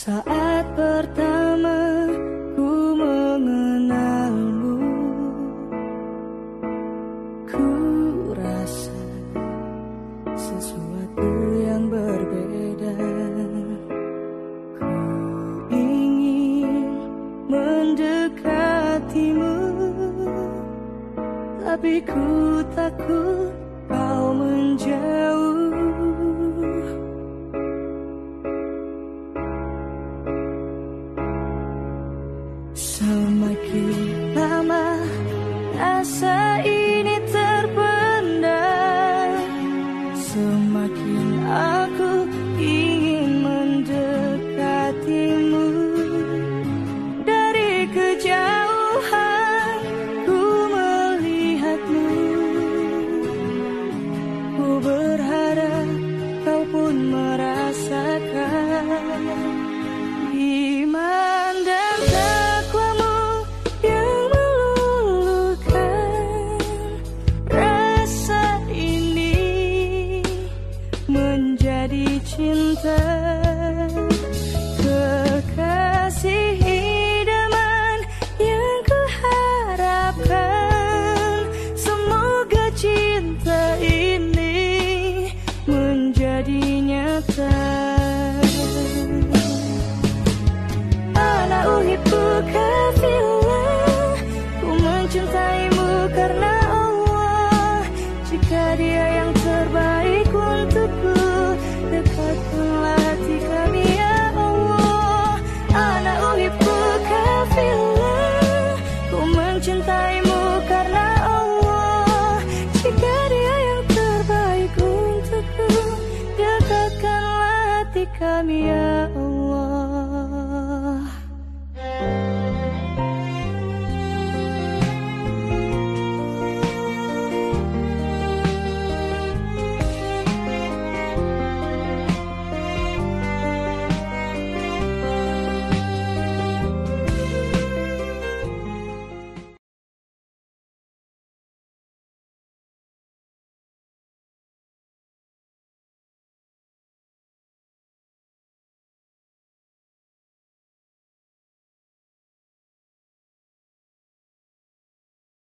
Saat pertama ku mengenalmu Ku rasa sesuatu yang berbeda. Ku ingin mendekatimu Tapi ku takut Semakin lama rasa ini terpendam. Semakin aku ingin mendekatimu. Dari kejauhan ku melihatmu. Ku berharap kau pun merasakan menjadi cinta. Kekasih idaman yang kuharapkan. Semoga cinta ini menjadi nyata